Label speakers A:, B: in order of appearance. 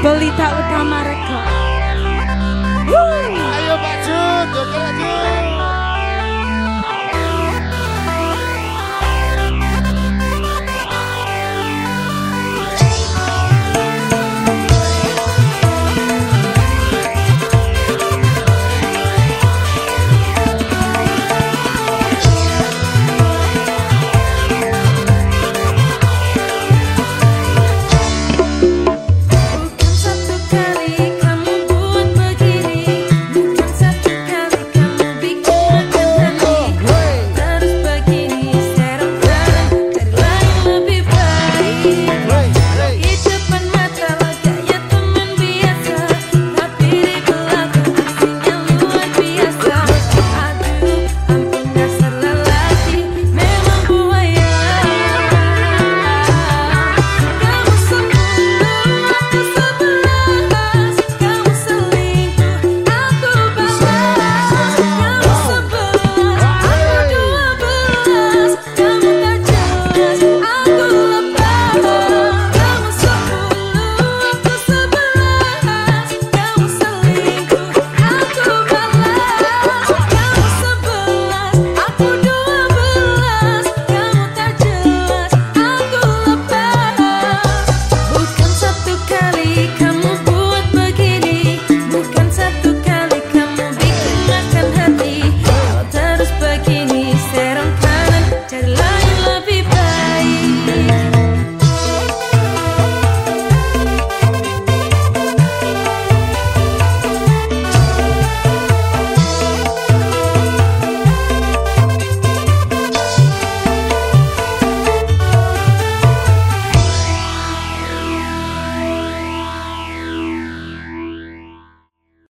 A: Pelita Utama mereka.
B: Ayo Pak Jun, joget